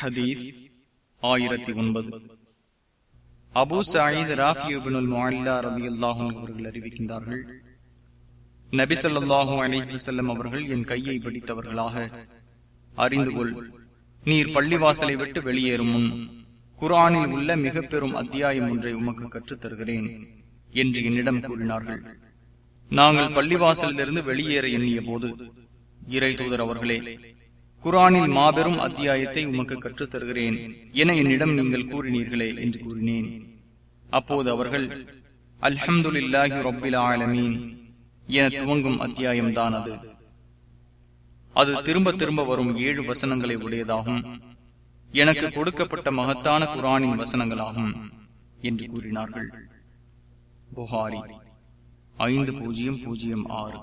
ஹதீஸ் ஆயிரத்தி ஒன்பது. அபு சாயித் ராஃபியுபினுல் முஅல்லா ரலியல்லாஹு அன்ஹு அவர்கள் அறிவிக்கின்றார்கள் நபி ஸல்லல்லாஹு அலைஹி வஸல்லம் அவர்கள் என் கையை பிடித்தவர்களாக அறிந்து கொள். நீர் பள்ளிவாசலை விட்டு வெளியேறும் முன் குரானில் உள்ள மிக பெரும் அத்தியாயம் ஒன்றை உமக்கு கற்றுத் தருகிறேன் என்று என்னிடம் கூறினார்கள். நாங்கள் பள்ளிவாசலிலிருந்து வெளியேற எண்ணிய போது இறை தூதர் அவர்களே குரானில் மாபெரும் அத்தியாயத்தை உமக்கு கற்றுத் தருகிறேன் என என்னிடம் நீங்கள் கூறினீர்களே என்று கூறினேன். அப்போது அவர்கள் அல்ஹம்துலில்லாஹி ரப்பில் ஆலமீன் என துவங்கும் அத்தியாயம்தான் அது. அது திரும்ப திரும்ப வரும் ஏழு வசனங்களை உடையதாகும். எனக்கு கொடுக்கப்பட்ட மகத்தான குரானின் வசனங்களாகும் என்று கூறினார்கள். புகாரி ஐந்து பூஜ்ஜியம் பூஜ்ஜியம் ஆறு.